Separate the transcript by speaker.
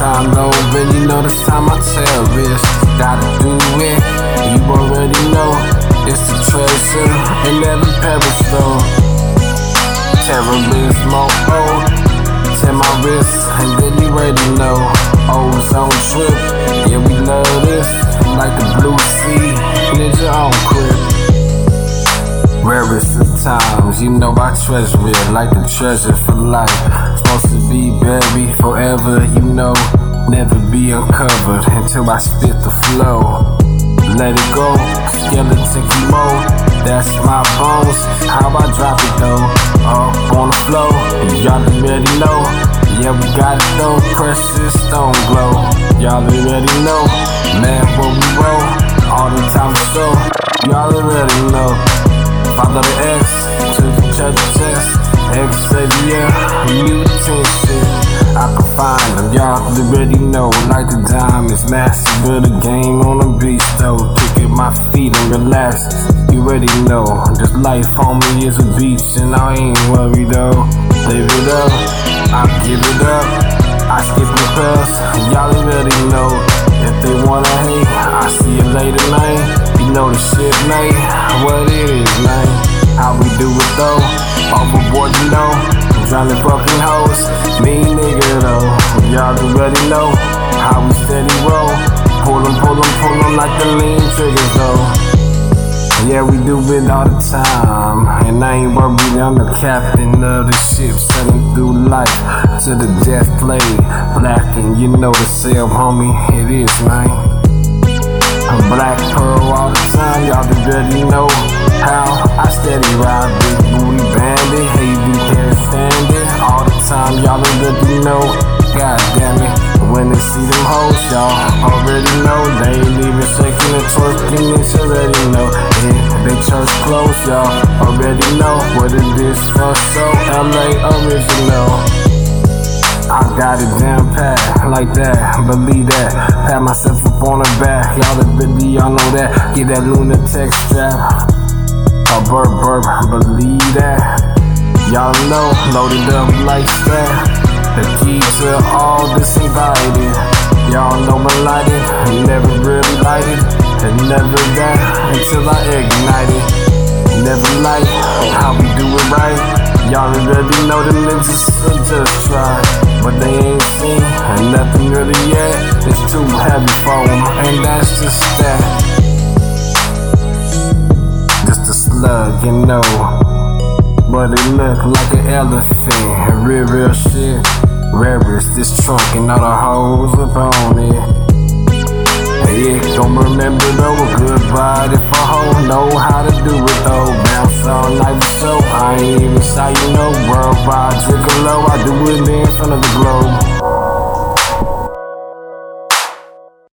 Speaker 1: time. Don't really know this time I tell risk. Gotta do it, you already know. It's the treasure in every. Terrorismo, oh, tell my wrist, then you already know. Oh, Ozone trip, yeah, we love this. Like the blue sea, ninja on crib. Rarest of times, you know I treasure it like the treasure for life. Supposed to be buried forever, you know, never be uncovered until I spit the flow. Let it go, skeleton chemo, that's my bones. How I drop it though, up on the floor, y'all already know. Yeah, we got it though, precious stone glow. Y'all already know, man, what we roll, all the time so. Y'all already know. Father the X to the church chest. Xavier, mutant shit. I can find them, y'all already know. Like the diamonds, massive, but the game on the beach though. Kick at my feet and relax. You already know, just life on me is a beach, and I ain't worried though. Live it up, I give it up. I skip the past, y'all already know. If they wanna hate, I see you later, man. You know the shit, man. What it is, man. How we do it though? Overboard, you know. Drowning fucking hoes. Me nigga though. Y'all already know how we steady roll. Pull them, pull them, pull them like the lean triggers though. Yeah, we do it all the time. And I ain't worried, I'm the captain of the ship, sailing through life to the death play. Black, and you know the cell, homie, it is, man. I'm black pearl all the time, y'all already know how I steady ride, big booty bandit, hey, you. All the time, y'all already know, god damn it. When they see them hoes, y'all already know they even shaking and twerking, it's already know. Yeah, they church close, y'all already know what it is for so LA original. I got it down pat like that, believe that. Pat myself up on the back, y'all already y'all know that. Get that lunatic strap, a burp burp, believe that. Loaded up like that. The key to all this invited. Y'all know my lighting, never really lighted, and never that until I ignite it. Never light how we do it right. Y'all already know the niggas so just try, but they ain't seen nothing really yet. It's too heavy for them, and that's just that. Just a slug, you know. But it look like an elephant, real, real shit. Rarest this trunk and all the hoes up on it. Don't remember no a good ride if a hoe know how to do it though. Bounce all night with so I ain't even shy, you know. Worldwide gigolo, I do it in front of the globe.